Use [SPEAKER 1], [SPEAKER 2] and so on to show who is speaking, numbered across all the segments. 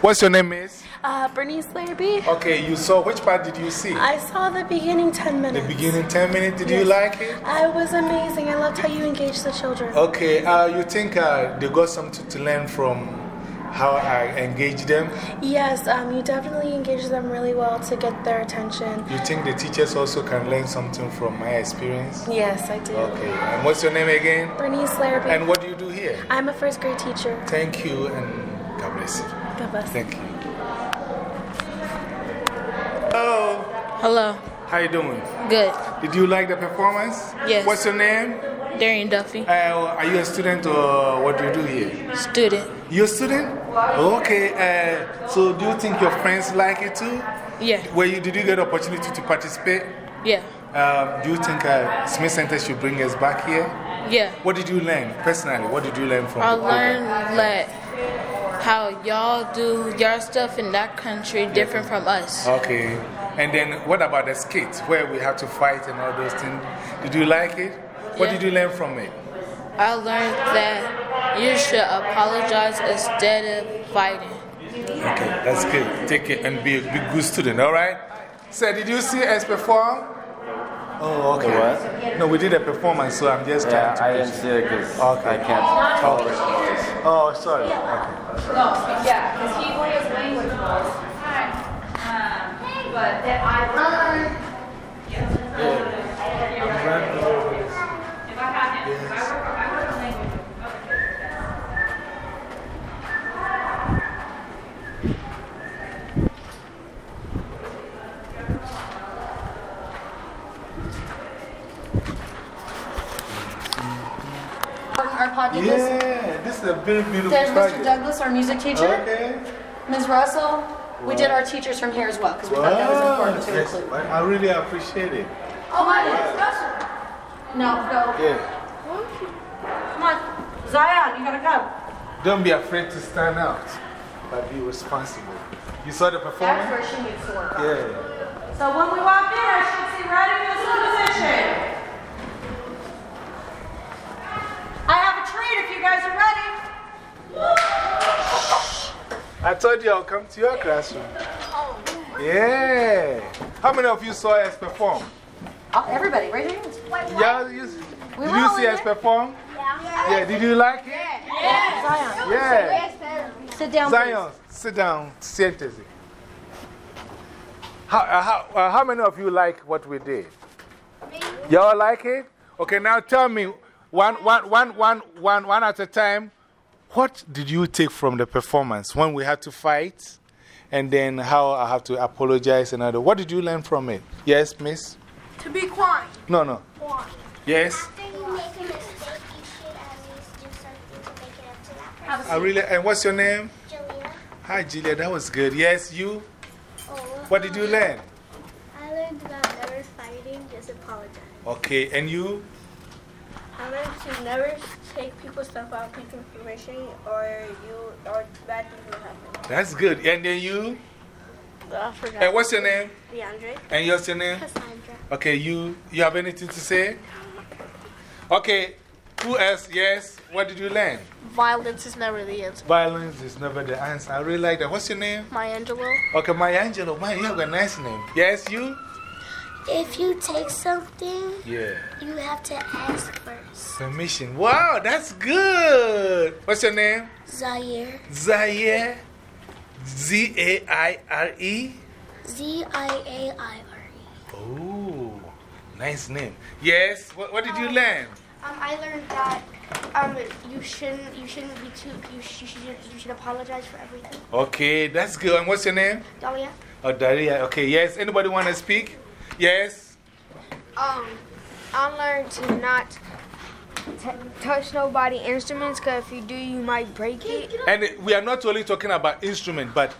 [SPEAKER 1] What's your name, Miss?
[SPEAKER 2] Uh, Bernice Larrabee.
[SPEAKER 1] Okay, you saw which part did you see?
[SPEAKER 2] I saw the beginning 10 minutes.
[SPEAKER 1] The beginning 10 minutes, did you like it?
[SPEAKER 2] I was amazing. I loved how you engaged the children.
[SPEAKER 1] Okay, uh, you think uh, they got something to learn from how I engage them?
[SPEAKER 2] Yes, um, you definitely engaged them really well to get their attention.
[SPEAKER 1] You think the teachers also can learn something from my experience?
[SPEAKER 2] Yes, I do.
[SPEAKER 1] Okay, and what's your name again?
[SPEAKER 2] Bernice Larrabee.
[SPEAKER 1] And what do you do here?
[SPEAKER 2] I'm a first grade teacher.
[SPEAKER 1] Thank you and God bless you.
[SPEAKER 2] God bless.
[SPEAKER 1] Thank you. Hello,
[SPEAKER 3] Hello.
[SPEAKER 1] how you doing?
[SPEAKER 3] Good.
[SPEAKER 1] Did you like the performance?
[SPEAKER 3] Yes.
[SPEAKER 1] What's your name?
[SPEAKER 3] Darian Duffy.
[SPEAKER 1] Uh, are you a student or what do you do here?
[SPEAKER 3] Student.
[SPEAKER 1] You're a student? Okay, uh, so do you think your friends like it too?
[SPEAKER 3] Yeah.
[SPEAKER 1] Were you, did you get opportunity to participate?
[SPEAKER 3] Yeah.
[SPEAKER 1] Um, do you think uh, Smith Center should bring us back here?
[SPEAKER 3] Yeah.
[SPEAKER 1] What did you learn personally? What did you learn from
[SPEAKER 3] I learned that how y'all do your stuff in that country different from us.
[SPEAKER 1] Okay. And then what about the skit where we have to fight and all those things? Did you like it? What
[SPEAKER 3] Yeah.
[SPEAKER 1] did you learn from it?
[SPEAKER 3] I learned that you should apologize instead of fighting.
[SPEAKER 1] Okay, that's good. Take it and be a be a good student, all right? So, did you see us perform? Oh, okay.
[SPEAKER 4] what?
[SPEAKER 1] No, we did a performance, so I'm just
[SPEAKER 4] Yeah,
[SPEAKER 1] trying to.
[SPEAKER 4] I didn't see it
[SPEAKER 1] because、okay.
[SPEAKER 4] I can't tolerate noise.
[SPEAKER 1] Oh, sorry. Okay.
[SPEAKER 5] Yeah, because he was language was. Um, but that I learned. If I have him, I work, I
[SPEAKER 6] Our pod did this.
[SPEAKER 1] Yeah, this is a very beautiful
[SPEAKER 6] There's Mr. Douglas, our music teacher.
[SPEAKER 1] Okay.
[SPEAKER 6] Ms. Russell. We did our teachers from here as well because we thought that was important to
[SPEAKER 1] Yes,
[SPEAKER 6] include.
[SPEAKER 1] I really appreciate it.
[SPEAKER 6] Oh, my Ms. Russell. No, no.
[SPEAKER 1] Yeah.
[SPEAKER 6] Come on. Zion, you gotta come.
[SPEAKER 1] Don't be afraid to stand out, but be responsible. You saw the performance?
[SPEAKER 6] That's
[SPEAKER 1] performance?
[SPEAKER 6] where she needs to work.
[SPEAKER 1] Yeah.
[SPEAKER 6] So when we walk in, I should see right in this position. You guys are ready.
[SPEAKER 1] I told you I'll come to your classroom. Yeah. How many of you saw us perform?
[SPEAKER 6] Oh, everybody, raise your hands.
[SPEAKER 1] Yeah, you,
[SPEAKER 6] We
[SPEAKER 1] did you
[SPEAKER 6] all
[SPEAKER 1] see us
[SPEAKER 6] there.
[SPEAKER 1] perform? Yeah. Yeah. Did you like it? Yeah.
[SPEAKER 6] Zion,
[SPEAKER 1] Yeah.
[SPEAKER 6] sit down.
[SPEAKER 1] Zion, sit down. Siéntese. How, uh, how, uh, how many of you like what we did? Y'all like it? Okay, now tell me one, one, one, one, one, one at a time. What did you take from the performance when we had to fight? And then how I have to apologize and other. What did you learn from it? Yes, miss?
[SPEAKER 5] To be quiet.
[SPEAKER 1] No, no. Yes?
[SPEAKER 7] After you make a mistake, you should at least do something to make it up to that person.
[SPEAKER 1] I really, and what's your name?
[SPEAKER 7] Jalea,
[SPEAKER 1] Hi, Julia. That was good. Yes, you?
[SPEAKER 7] oh,
[SPEAKER 1] What did you um, learn?
[SPEAKER 7] I learned about never fighting, just apologize.
[SPEAKER 1] Okay, and you?
[SPEAKER 7] I learned to never take people's stuff out, people information, or you, or bad things will happen.
[SPEAKER 1] That's good. And then you?
[SPEAKER 7] I forgot.
[SPEAKER 1] And what's your name?
[SPEAKER 7] DeAndre.
[SPEAKER 1] And what's your name?
[SPEAKER 7] Cassandra.
[SPEAKER 1] Okay, you, you have anything to say? Okay, who else? Yes. What did you learn?
[SPEAKER 7] Violence is never the answer.
[SPEAKER 1] Violence is never the answer. I really like that. What's your name?
[SPEAKER 7] My Angelo.
[SPEAKER 1] Okay, Maya Angelo. Man, you have a nice name. Yes, you?
[SPEAKER 7] If you take something,
[SPEAKER 1] Yeah.
[SPEAKER 7] you have to ask first.
[SPEAKER 1] Permission. Wow, that's good. What's your name?
[SPEAKER 7] Zaire.
[SPEAKER 1] Zaire. Z A I R E.
[SPEAKER 7] Z I A I R E.
[SPEAKER 1] Oh, nice name. Yes. What, what did you learn?
[SPEAKER 7] Um, I learned that um, you shouldn't you shouldn't be too you, sh you should you should apologize for everything.
[SPEAKER 1] Okay, that's good. And what's your name?
[SPEAKER 7] Dahlia.
[SPEAKER 1] Oh, Daria. Okay, yes. Anybody want to speak? Yes.
[SPEAKER 8] Um, I learned to not touch nobody instruments because if you do, you might break it.
[SPEAKER 1] And we are not only talking about instrument, but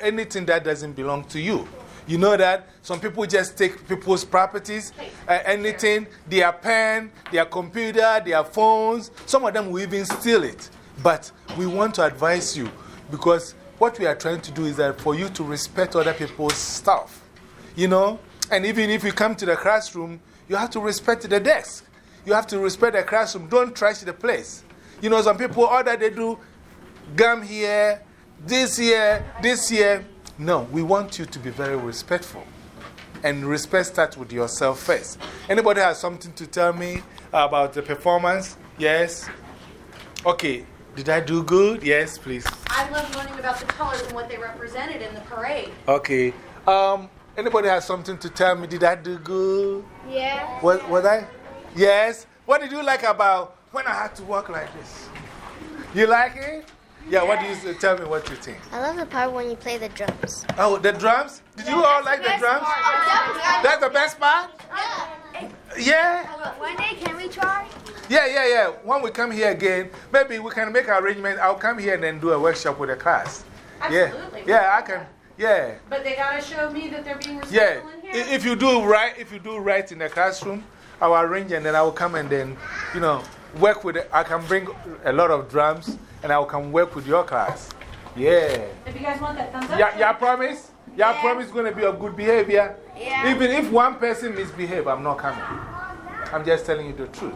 [SPEAKER 1] anything that doesn't belong to you. You know that some people just take people's properties, uh, anything, their pen, their computer, their phones. Some of them will even steal it. But we want to advise you because what we are trying to do is that for you to respect other people's stuff. You know? And even if you come to the classroom, you have to respect the desk. You have to respect the classroom. Don't trash the place. You know, some people, all that they do, gum here, this year, this year. No, we want you to be very respectful. And respect starts with yourself first. Anybody has something to tell me about the performance? Yes? Okay. Did I do good? Yes, please.
[SPEAKER 6] I love learning about the colors and what they represented in the parade.
[SPEAKER 1] Okay. Um, anybody has something to tell me? Did I do good?
[SPEAKER 8] Yeah.
[SPEAKER 1] Was, was I? Yes. What did you like about when I had to walk like this? You like it? Yeah, what do you say? Tell me what you think.
[SPEAKER 9] I love the part when you play the drums.
[SPEAKER 1] Oh, the drums? Did you all like the drums? That's the best part? Yeah? yeah.
[SPEAKER 8] One day, can we try?
[SPEAKER 1] Yeah, yeah, yeah. When we come here again, maybe we can make an arrangement. I'll come here and then do a workshop with the class.
[SPEAKER 6] Absolutely.
[SPEAKER 1] Yeah, yeah I can. Yeah.
[SPEAKER 6] But they got to show me that they're being
[SPEAKER 1] Yeah.
[SPEAKER 6] respectful in
[SPEAKER 1] I-
[SPEAKER 6] here.
[SPEAKER 1] If you do right, if you do right in the classroom, I'll arrange and then I will come and then, you know, work with it. I can bring a lot of drums and I will come work with your class. Yeah.
[SPEAKER 6] If you guys want that thumbs up.
[SPEAKER 1] Yeah, yeah, promise? Yeah, promise going to be of good behavior.
[SPEAKER 8] Yeah.
[SPEAKER 1] Even if one person misbehave, I'm not coming. I'm just telling you the truth.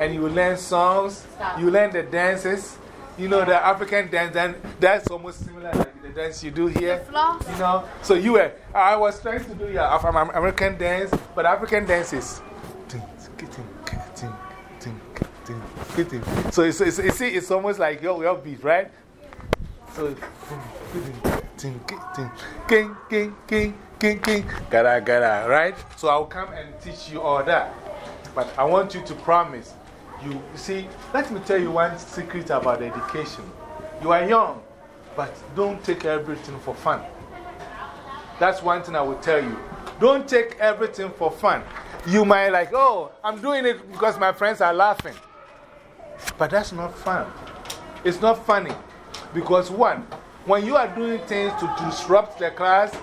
[SPEAKER 1] And you learn songs, you learn the dances. You know, the African dance, and that's almost similar like the dance you do here. You know, so you were, I was trying to do your American dance, but African dance is. So it's, it's, it's, it's almost like your, your beat, right? So king, king, king, king, king, gara, gara, right? So I'll come and teach you all that. But I want you to promise. You, see, let me tell you one secret about education. You are young, but don't take everything for fun. That's one thing I will tell you. Don't take everything for fun. You might like, oh, I'm doing it because my friends are laughing. But that's not fun. It's not funny. Because, one, when you are doing things to disrupt the class,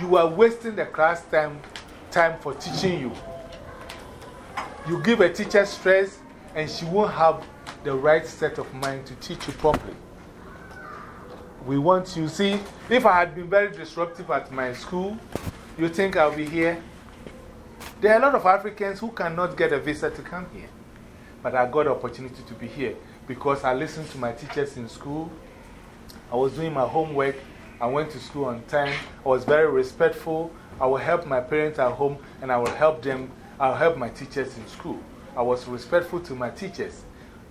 [SPEAKER 1] you are wasting the class time, time for teaching you. You give a teacher stress, and she won't have the right set of mind to teach you properly. We want you, see, if I had been very disruptive at my school, you think I'll be here? There are a lot of Africans who cannot get a visa to come here. But I got the opportunity to be here because I listened to my teachers in school. I was doing my homework. I went to school on time. I was very respectful. I will help my parents at home and I will help them. I'll help my teachers in school. I was respectful to my teachers.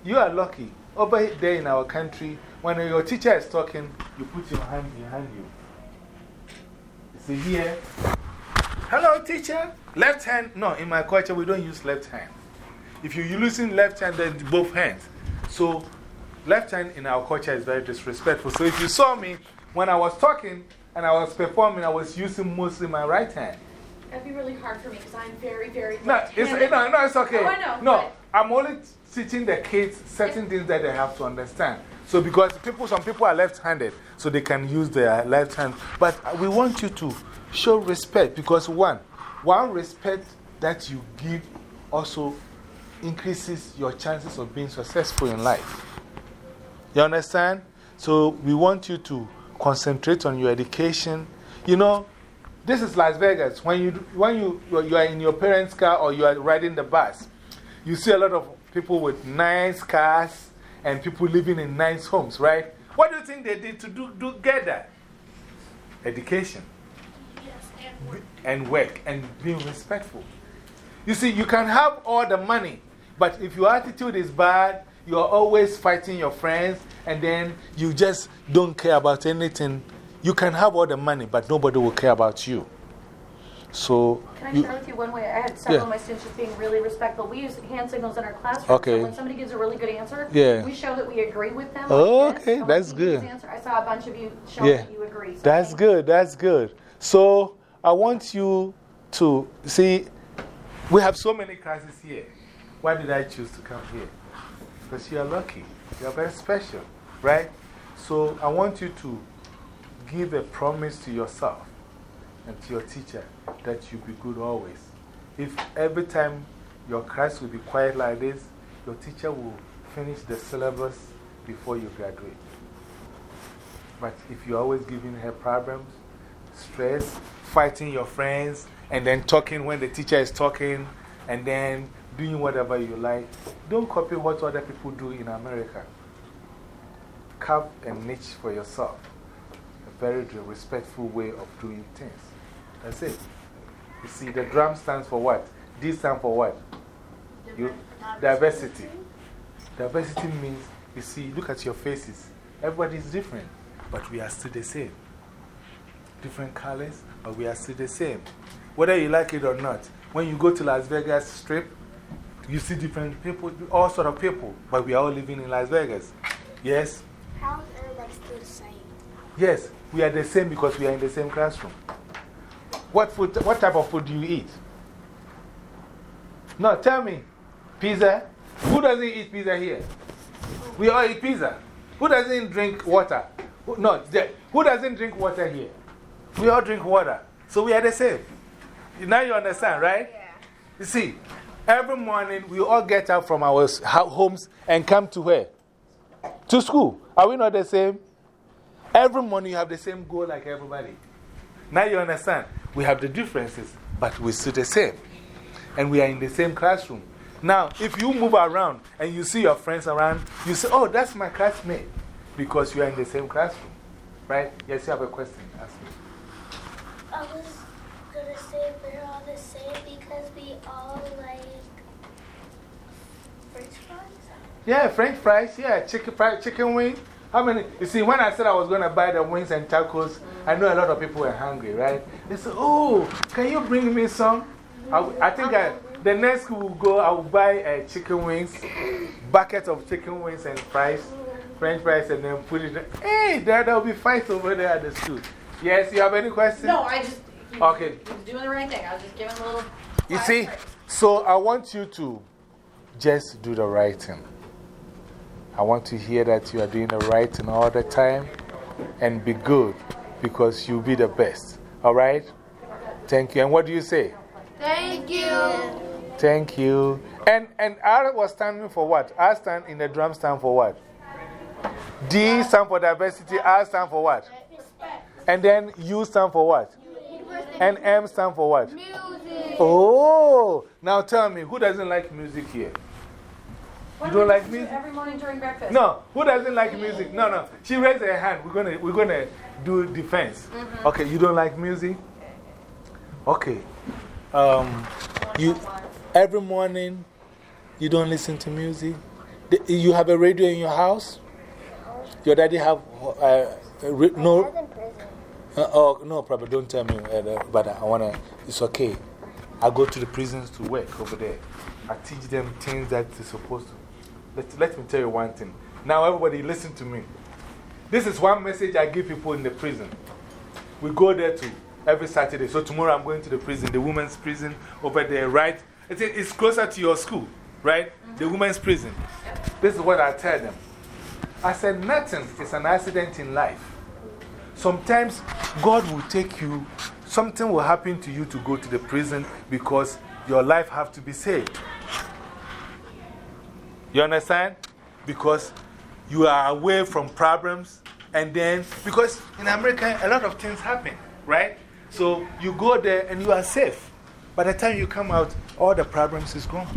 [SPEAKER 1] You are lucky. Over there in our country, when your teacher is talking, you put your hand behind you. See here. Hello, teacher. Left hand. No, in my culture, we don't use left hand. If you're using left hand, then both hands. So, left hand in our culture is very disrespectful. So, if you saw me when I was talking and I was performing, I was using mostly my right hand.
[SPEAKER 6] That'd be really hard for me because I'm very, very
[SPEAKER 1] No, it's, no, eh, no, it's okay.
[SPEAKER 6] Oh, I know,
[SPEAKER 1] No, I'm only teaching the kids certain things that they have to understand. So, because people, some people are left handed, so they can use their left hand. But we want you to show respect because, one, one respect that you give also increases your chances of being successful in life. You understand? So, we want you to concentrate on your education. You know, this is Las Vegas. When, you, when you, you are in your parents' car or you are riding the bus, you see a lot of people with nice cars and people living in nice homes, right? What do you think they did to do, do get that? Education. And work and being respectful. You see, you can have all the money, but if your attitude is bad, you are always fighting your friends, and then you just don't care about anything. You can have all the money, but nobody will care about you. So,
[SPEAKER 6] Can I
[SPEAKER 1] you,
[SPEAKER 6] share with you one way? I had several
[SPEAKER 1] Yeah.
[SPEAKER 6] of my students just being really respectful. We use hand signals in our classroom.
[SPEAKER 1] Okay.
[SPEAKER 6] So when somebody gives a really good answer,
[SPEAKER 1] Yeah.
[SPEAKER 6] we show that we agree with them.
[SPEAKER 1] Oh,
[SPEAKER 6] like
[SPEAKER 1] okay, that's good.
[SPEAKER 6] Answer, I saw a bunch of you show
[SPEAKER 1] Yeah.
[SPEAKER 6] that you agree. So
[SPEAKER 1] That's good, that's good. So, I want you to see, we have so many classes here. Why did I choose to come here? Because you are lucky. You are very special, right? So, I want you to give a promise to yourself and to your teacher that you'll be good always. If every time your class will be quiet like this, your teacher will finish the syllabus before you graduate. But if you're always giving her problems, stress, fighting your friends, and then talking when the teacher is talking, and then doing whatever you like, don't copy what other people do in America. Carve a niche for yourself. Very respectful way of doing things. That's it. You see, the drum stands for what? D stands for what? You, diversity. Diversity means, you see, look at your faces. Everybody is different, but we are still the same. Different colors, but we are still the same. Whether you like it or not, when you go to Las Vegas Strip, you see different people, all sort of people, but we are all living in Las Vegas. Yes?
[SPEAKER 9] How is everybody still the same?
[SPEAKER 1] Yes, we are the same because we are in the same classroom. What, food, what type of food do you eat? No, tell me. Pizza? Who doesn't eat pizza here? We all eat pizza. Who doesn't drink water? No, who doesn't drink water here? We all drink water. So we are the same. Now you understand, right? You see, every morning we all get up from our homes and come to where? To school. Are we not the same? Every morning you have the same goal like everybody. Now you understand. We have the differences, but we're still the same. And we are in the same classroom. Now, if you move around and you see your friends around, you say, Oh, that's my classmate. Because you are in the same classroom. Right? Yes, you have a question. Ask me.
[SPEAKER 7] I was gonna say we're all the same because we all like French fries.
[SPEAKER 1] Yeah, French fries. Yeah, chicken, fried chicken wing. How many? You see, when I said I was going to buy the wings and tacos, I know a lot of people were hungry, right? They said, Oh, can you bring me some? I think I, the next we'll go, I will buy uh, chicken wings, bucket of chicken wings and fries, French fries, and then put it. Hey, there, there will be fights over there at the school. Yes, you have any questions?
[SPEAKER 6] No, I just,
[SPEAKER 1] Okay.
[SPEAKER 6] he doing the right thing. I was just giving a little.
[SPEAKER 1] You see, so I want you to just do the right thing. I want to hear that you are doing the right thing all the time and be good because you'll be the best. All right? Thank you. And what do you say?
[SPEAKER 8] Thank you.
[SPEAKER 1] Thank you. And, and R was standing for what? R stand in the drum stand for what? D stand for diversity, R stand for what? And then U stand for what? And M stand for what?
[SPEAKER 8] Music.
[SPEAKER 1] Oh, now tell me, who doesn't like music here?
[SPEAKER 6] What
[SPEAKER 1] You
[SPEAKER 6] do
[SPEAKER 1] don't like music?
[SPEAKER 6] Every morning during breakfast.
[SPEAKER 1] No, who doesn't like music? No, no. She raised her hand. We're going to we're gonna do defense.
[SPEAKER 6] Mm-hmm.
[SPEAKER 1] Okay, you don't like music? Okay. Um, you, every morning, you don't listen to music? The- You have a radio in your house? Your daddy have uh, a ra- no? Uh, oh, no problem. Don't tell me. Uh, but I want to, it's okay. I go to the prisons to work over there. I teach them things that they're supposed to. Let, let me tell you one thing. Now, everybody, listen to me. This is one message I give people in the prison. We go there to every Saturday. So, tomorrow I'm going to the prison, the women's prison over there, right? It's, it's closer to your school, right? The women's prison. This is what I tell them. I said, nothing is an accident in life. Sometimes God will take you, something will happen to you to go to the prison because your life have to be saved. You understand? Because you are away from problems, and then, because in America, a lot of things happen, right? So you go there and you are safe. By the time you come out, all the problems is gone.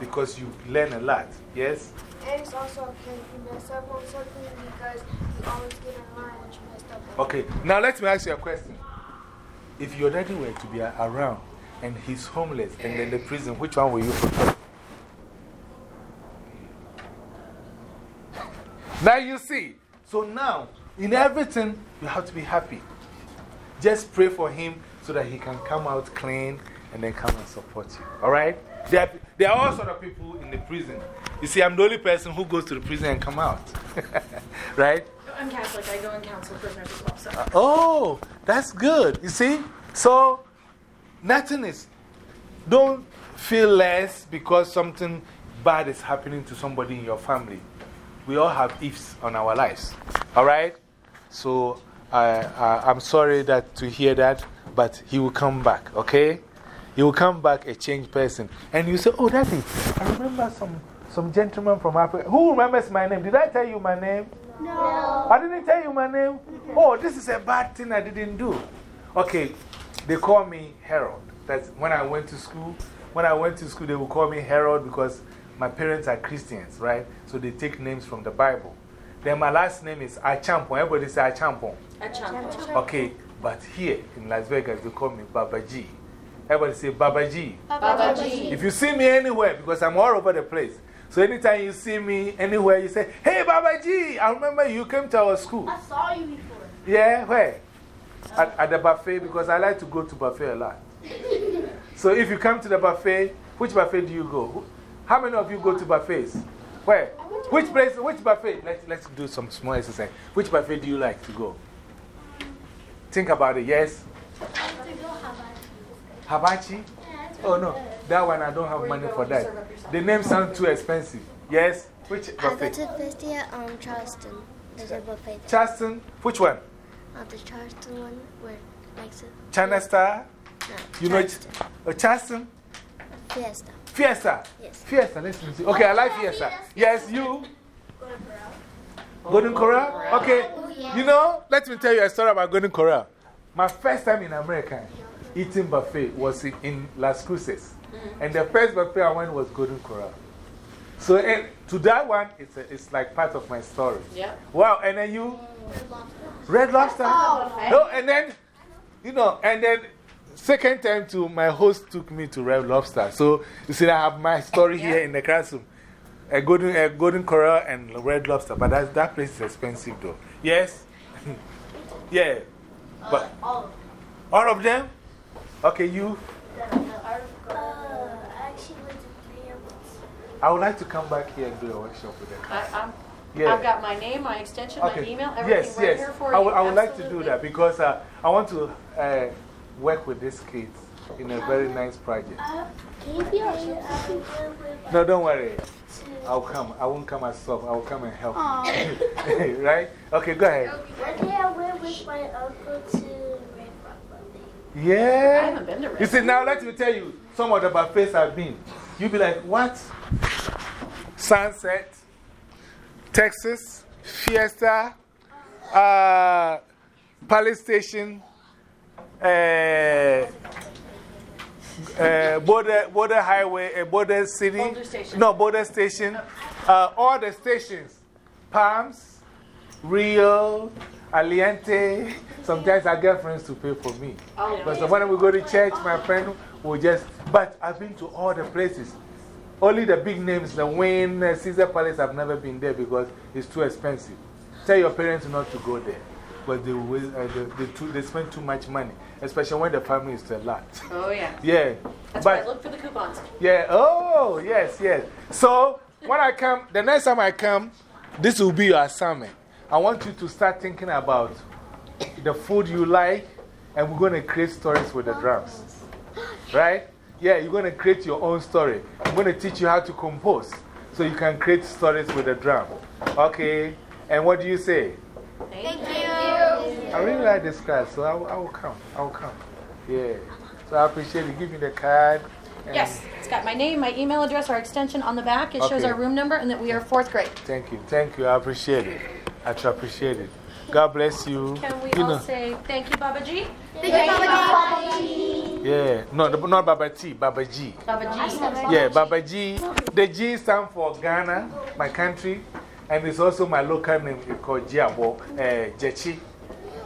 [SPEAKER 1] Because you learn a lot, yes?
[SPEAKER 8] And it's also okay if you mess up on something because you always get in line what you messed up on.
[SPEAKER 1] Okay, now let me ask you a question. If your daddy were to be around and he's homeless and in the prison, which one will you prefer? Now you see. So now, in everything, you have to be happy. Just pray for him so that he can come out clean and then come and support you. All right? There are, there are all sort of people in the prison. You see, I'm the only person who goes to the prison and come out. right?
[SPEAKER 6] I'm Catholic. I go and counsel prisoners as well. So.
[SPEAKER 1] Uh, oh, that's good. You see? So, nothing is. Don't feel less because something bad is happening to somebody in your family. We all have ifs on our lives. All right? So, I, I'm sorry that, to hear that, but he will come back, okay? He will come back a changed person. And you say, Oh, Daddy, I remember some, some gentleman from Africa. Who remembers my name? Did I tell you my name?
[SPEAKER 7] No.
[SPEAKER 1] I didn't tell you my name. Oh, this is a bad thing I didn't do. Okay, they call me Harold. That's when I went to school. When I went to school, they would call me Harold because my parents are Christians, right? So they take names from the Bible. Then my last name is Achampon. Everybody say Achampon. Achampo. Okay, but here in Las Vegas, they call me Baba G. Everybody say Baba G.
[SPEAKER 6] Baba G.
[SPEAKER 1] If you see me anywhere, because I'm all over the place. So anytime you see me anywhere, you say, Hey, Baba G. I remember you came to our school.
[SPEAKER 7] I saw you before.
[SPEAKER 1] Yeah, where? At, at the buffet, because I like to go to buffet a lot. so if you come to the buffet, which buffet do you go? How many of you go to buffets? Where? Which place, which buffet? Let's, let's do some small exercise. Which buffet do you like to go? Think about it, yes? Habachi? Oh no, that one I don't have money for that. The name sounds too expensive. Yes? Which buffet?
[SPEAKER 9] I go to Festia, um, Charleston. There's a buffet.
[SPEAKER 1] Charleston? Which one?
[SPEAKER 9] Uh, the Charleston one where it.
[SPEAKER 1] China Star?
[SPEAKER 9] No,
[SPEAKER 1] You know,
[SPEAKER 9] Charleston.
[SPEAKER 1] uh, Charleston?
[SPEAKER 9] Fiesta.
[SPEAKER 1] Fiesta.
[SPEAKER 9] Yes.
[SPEAKER 1] Fiesta, listen to Okay, I like Fiesta. Yes, you? Golden Corral? Okay. You know, let me tell you a story about Golden Corral. My first time in America eating buffet was in, Las Cruces. And the first buffet I went was Golden Corral. So and to that one, it's, a, it's like part of my story.
[SPEAKER 6] Yeah.
[SPEAKER 1] Wow, and then you? Red Lobster? Oh, No. and then, you know, and then second time to my host took me to Red Lobster. So you see, I have my story here in the classroom. A golden, a golden Corral and Red Lobster. But that, that place is expensive though. Yes? yeah. But all of them? Okay, you?
[SPEAKER 7] Uh, I actually went to Pam's.
[SPEAKER 1] I would like to come back here and do a workshop with them.
[SPEAKER 6] I,
[SPEAKER 1] Yeah.
[SPEAKER 6] I've got my name, my extension, my email, everything
[SPEAKER 1] yes,
[SPEAKER 6] right
[SPEAKER 1] yes.
[SPEAKER 6] here for
[SPEAKER 1] I
[SPEAKER 6] you.
[SPEAKER 1] would, I would like to do that because uh, I want to uh, work with these kids in a very nice project.
[SPEAKER 7] Can you be our substitute with
[SPEAKER 1] No, don't worry. I'll come. I won't come myself. I'll come and help. you. right? Okay, go ahead.
[SPEAKER 7] One I went with my uncle to Red Rock Buffet.
[SPEAKER 1] Yeah.
[SPEAKER 6] I haven't been to Red
[SPEAKER 1] You see, now let me tell you some of the buffets I've been. You'll be like, what? Sunset, Texas, Fiesta, uh, Palace Station, uh, uh, border, Boulder Highway, uh,
[SPEAKER 6] Boulder City.
[SPEAKER 1] No, Boulder Station. Uh, all the stations. Palms, Rio, Aliante. Sometimes I get friends to pay for me.
[SPEAKER 6] Oh,
[SPEAKER 1] Because when we go to church, my friend will just. But I've been to all the places. Only the big names, the Wayne, uh, Caesar Palace, I've never been there because it's too expensive. Tell your parents not to go there. But they, waste- uh, they, they, too, they spend too much money, especially when the family is a lot.
[SPEAKER 6] Oh, yeah.
[SPEAKER 1] Yeah.
[SPEAKER 6] That's
[SPEAKER 1] but,
[SPEAKER 6] why I look for the coupons.
[SPEAKER 1] yeah, oh, yes, yes. So, when I come, the next time I come, this will be your assignment. I want you to start thinking about the food you like, and we're going to create stories with the drums. Right? Yeah, you're going to create your own story. I'm going to teach you how to compose so you can create stories with the drum. Okay? And what do you say?
[SPEAKER 6] Thank
[SPEAKER 1] I really like this class, so I, will- I will come. I will come. Yeah. So I appreciate you. Give me the card.
[SPEAKER 6] Yes, it's got my name, my email address, our extension on the back. It shows our room number and that we are fourth grade.
[SPEAKER 1] Thank you. Thank you. I appreciate it. I try appreciate it. God bless you.
[SPEAKER 6] Can we
[SPEAKER 1] you
[SPEAKER 6] all
[SPEAKER 1] know,
[SPEAKER 6] say thank you, Baba G?
[SPEAKER 1] yeah. No, the- not Baba T, Baba G.
[SPEAKER 6] Baba G.
[SPEAKER 1] Yeah, Baba G. The G stands for Ghana, my country. And it's also my local name it's called Jiabo, uh, Jechi.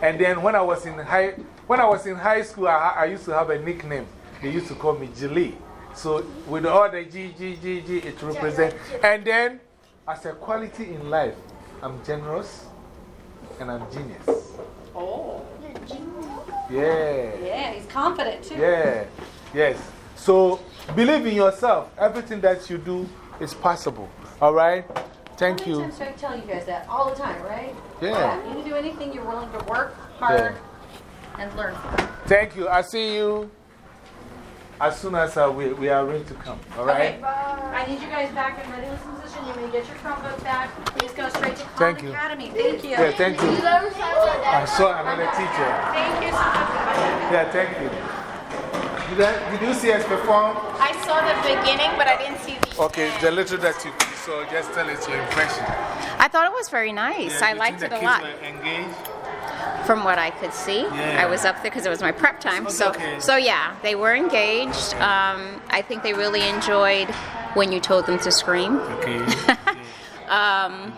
[SPEAKER 1] And then when I was in high, when I was in high school, I, I used to have a nickname. They used to call me Jili. So with all the G, G, G, G, it represents. And then, as a quality in life, I'm generous and I'm genius.
[SPEAKER 6] Oh, genius!
[SPEAKER 1] Yeah.
[SPEAKER 6] yeah, he's confident too.
[SPEAKER 1] Yeah. Yes. So believe in yourself. Everything that you do is possible. All right? Thank
[SPEAKER 6] How many
[SPEAKER 1] you.
[SPEAKER 6] times do I tell you guys that? All the time, right?
[SPEAKER 1] Yeah.
[SPEAKER 6] You can do anything you're willing to work hard and learn.
[SPEAKER 1] Thank you. I see you as soon as uh, we, we are ready to come. All right?
[SPEAKER 6] Okay. I need you guys back in readiness position. You may get your Chromebook back. Please go straight to Khan
[SPEAKER 1] you.
[SPEAKER 6] Academy. Thank you.
[SPEAKER 1] Yeah, thank you. I saw another teacher.
[SPEAKER 6] Thank you so much.
[SPEAKER 1] Yeah, thank you. Did, I, did you see us perform?
[SPEAKER 10] I saw the beginning, but I didn't see the.
[SPEAKER 1] Okay, the little that you saw, just tell us your impression.
[SPEAKER 10] I thought it was very nice.
[SPEAKER 1] Yeah,
[SPEAKER 10] I liked it a lot.
[SPEAKER 1] kids were engaged?
[SPEAKER 10] From what I could see,
[SPEAKER 1] Yeah.
[SPEAKER 10] I was up there because it was my prep time. So,
[SPEAKER 1] okay.
[SPEAKER 10] so yeah, they were engaged. Um, I think they really enjoyed when you told them to scream.
[SPEAKER 1] Okay.
[SPEAKER 10] Um,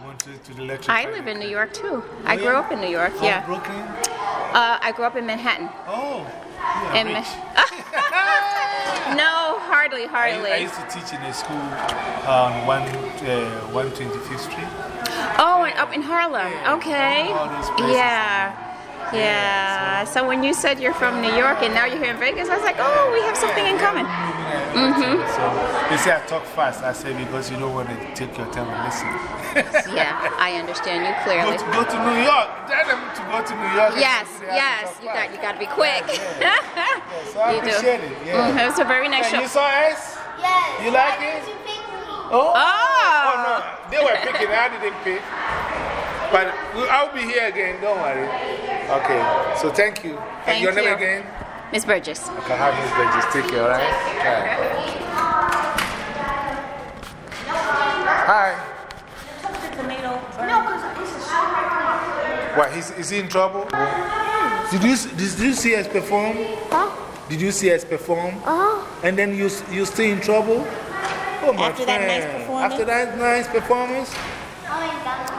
[SPEAKER 10] I live in New York too. I
[SPEAKER 1] Oh,
[SPEAKER 10] grew
[SPEAKER 1] yeah?
[SPEAKER 10] up in New York,
[SPEAKER 1] From
[SPEAKER 10] yeah.
[SPEAKER 1] Brooklyn?
[SPEAKER 10] Uh, I grew up in Manhattan.
[SPEAKER 1] Oh,
[SPEAKER 10] In Ma- no, hardly, hardly.
[SPEAKER 1] I used to teach in a school on one, uh, 125th Street.
[SPEAKER 10] Oh, and up in Harlem. Okay.
[SPEAKER 1] All those.
[SPEAKER 10] Yeah. Yeah. So when you said you're from New York and now you're here in Vegas, I was like, oh, we have something in common.
[SPEAKER 1] Mm-hmm. So they say I talk fast. I say because you don't want to take your time and listen.
[SPEAKER 10] Yeah, I understand you
[SPEAKER 1] Go
[SPEAKER 10] clearly.
[SPEAKER 1] to, go to New York. Tell them to go to New York.
[SPEAKER 10] Yes, yes, you got you got to be quick.
[SPEAKER 1] So I
[SPEAKER 10] You do.
[SPEAKER 1] appreciate it. Yeah.
[SPEAKER 10] Mhm, It was a very nice
[SPEAKER 1] And
[SPEAKER 10] show.
[SPEAKER 1] you saw us?
[SPEAKER 9] Yes.
[SPEAKER 1] You like it? Oh.
[SPEAKER 10] Oh.
[SPEAKER 1] Oh, no. They were picking. I didn't pick. But I'll be here again. Don't worry. Okay. So thank you. and
[SPEAKER 10] Thank
[SPEAKER 1] your name again?
[SPEAKER 10] Miss Burgess.
[SPEAKER 1] Okay, have Miss Burgess. Take care, all right? Okay. Hi. What, he's, is he in trouble? Did you, s- did you see us perform?
[SPEAKER 9] Huh?
[SPEAKER 1] Did you see us perform?
[SPEAKER 9] Uh-huh.
[SPEAKER 1] And then you, you stay in trouble? Oh, my
[SPEAKER 11] After that nice performance?
[SPEAKER 1] After that nice performance?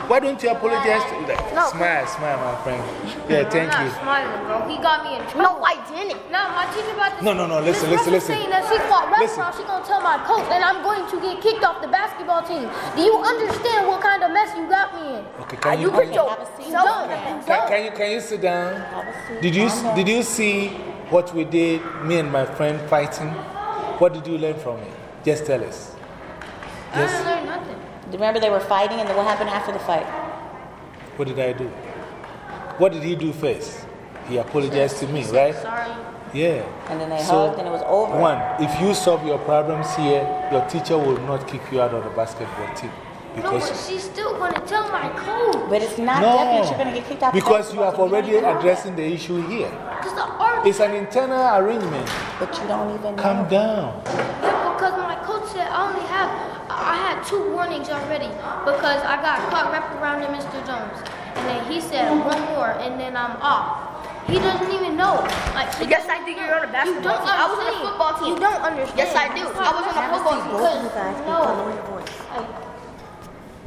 [SPEAKER 1] Why don't you apologize to that?
[SPEAKER 9] No.
[SPEAKER 1] Smile, smile, my friend. Yeah, thank you.
[SPEAKER 7] smiling, bro. He got me in trouble. No.
[SPEAKER 9] I didn't.
[SPEAKER 7] No, my teacher about to
[SPEAKER 1] No, no, no, listen,
[SPEAKER 7] Miss
[SPEAKER 1] listen,
[SPEAKER 7] Russell
[SPEAKER 1] listen.
[SPEAKER 7] saying that she fought
[SPEAKER 1] Listen.
[SPEAKER 7] restaurant, she gonna tell my coach, and I'm going to get kicked off the basketball team. Do you understand what kind of mess you got me in?
[SPEAKER 1] Okay, can you,
[SPEAKER 7] put your
[SPEAKER 11] have a seat.
[SPEAKER 7] self
[SPEAKER 1] can, can you, can you sit down? Did you, did you see what we did, me and my friend fighting? What did you learn from it? Just tell us.
[SPEAKER 7] I didn't learn nothing.
[SPEAKER 11] Remember they were fighting and then what happened after the fight?
[SPEAKER 1] What did I do? What did he do first? He apologized to me, right?
[SPEAKER 7] Sorry.
[SPEAKER 1] Yeah.
[SPEAKER 11] And then they
[SPEAKER 1] So,
[SPEAKER 11] hugged and it was over.
[SPEAKER 1] One, if you solve your problems here, your teacher will not kick you out of the basketball team.
[SPEAKER 7] No, but
[SPEAKER 1] Because,
[SPEAKER 7] she's still gonna tell my coach.
[SPEAKER 11] But it's not
[SPEAKER 1] no,
[SPEAKER 11] definite you're going to get kicked out the
[SPEAKER 1] because you have already
[SPEAKER 11] don't
[SPEAKER 1] addressing the issue here.
[SPEAKER 7] Cause the art.
[SPEAKER 1] It's an internal arrangement.
[SPEAKER 11] that. But you don't even
[SPEAKER 1] Calm
[SPEAKER 11] know.
[SPEAKER 1] down.
[SPEAKER 7] Yeah, because my coach said I only have, I had two warnings already because I got caught wrapped around to Mr. Jones. And then he said one more and then I'm off. He doesn't even know. Like, he
[SPEAKER 6] Yes,
[SPEAKER 7] doesn't
[SPEAKER 6] I think
[SPEAKER 7] know.
[SPEAKER 6] you're on a basketball
[SPEAKER 7] You don't
[SPEAKER 6] team. I was on a football team.
[SPEAKER 7] You don't understand.
[SPEAKER 6] Yes, I do. I was on a football team.
[SPEAKER 11] both of you guys.
[SPEAKER 7] No.
[SPEAKER 11] Because lower your voice.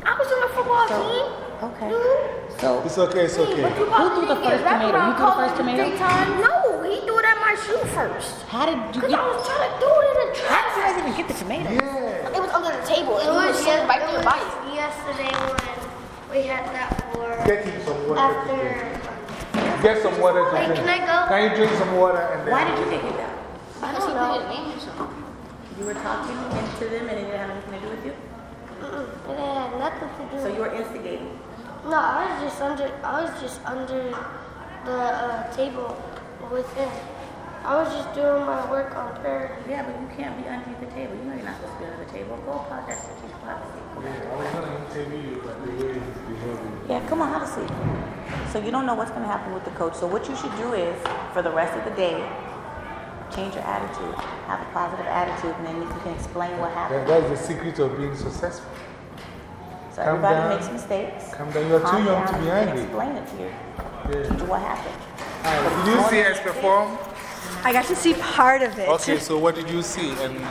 [SPEAKER 7] I was on a football team.
[SPEAKER 11] Okay.
[SPEAKER 7] Dude.
[SPEAKER 11] So,
[SPEAKER 1] It's okay, it's okay.
[SPEAKER 11] Who threw the first tomato? You threw the first tomato?
[SPEAKER 7] three. No, he threw it at my shoe first.
[SPEAKER 11] how did you
[SPEAKER 7] Because
[SPEAKER 11] get.
[SPEAKER 7] I was trying to throw it in the
[SPEAKER 11] How
[SPEAKER 7] trash.
[SPEAKER 11] did you guys even get the tomato?
[SPEAKER 1] Yeah.
[SPEAKER 6] It was under the table.
[SPEAKER 9] It
[SPEAKER 6] and he
[SPEAKER 9] was,
[SPEAKER 6] was sitting right
[SPEAKER 9] it
[SPEAKER 6] through your
[SPEAKER 9] was
[SPEAKER 6] body.
[SPEAKER 9] yesterday when we had that for
[SPEAKER 1] Get him some water. to drink. Get some water to
[SPEAKER 9] Hey,
[SPEAKER 1] drink.
[SPEAKER 9] can I go?
[SPEAKER 1] Can you drink some water and then.
[SPEAKER 11] Why did you get kicked out?
[SPEAKER 7] I don't know.
[SPEAKER 11] You were talking to them and it didn't have anything to do with you?
[SPEAKER 9] Mm-mm, It had nothing to do.
[SPEAKER 11] So you were instigating.
[SPEAKER 9] No, I was just under. I was just under the uh, table with him. I was just doing my work on prayer.
[SPEAKER 11] Yeah, but you can't be underneath the table. You know you're not supposed to be under the table. Go apologize to Chief Privacy. Go back.
[SPEAKER 1] I was going to interview you, but the way he's behaving.
[SPEAKER 11] Yeah, come on, have a seat. So you don't know what's going to happen with the coach. So what you should do is, for the rest of the day, change your attitude. Have a positive attitude, and then you can explain what happened.
[SPEAKER 1] That, that's the secret of being successful.
[SPEAKER 11] So
[SPEAKER 1] Calm
[SPEAKER 11] everybody
[SPEAKER 1] down.
[SPEAKER 11] makes mistakes.
[SPEAKER 1] Calm down. You're too young
[SPEAKER 11] down
[SPEAKER 1] to be angry.
[SPEAKER 11] Explain it to you.
[SPEAKER 1] Yeah.
[SPEAKER 11] teacher what happened.
[SPEAKER 1] Did you see us perform?
[SPEAKER 12] I got to see part of it.
[SPEAKER 1] Okay, so what did you see? And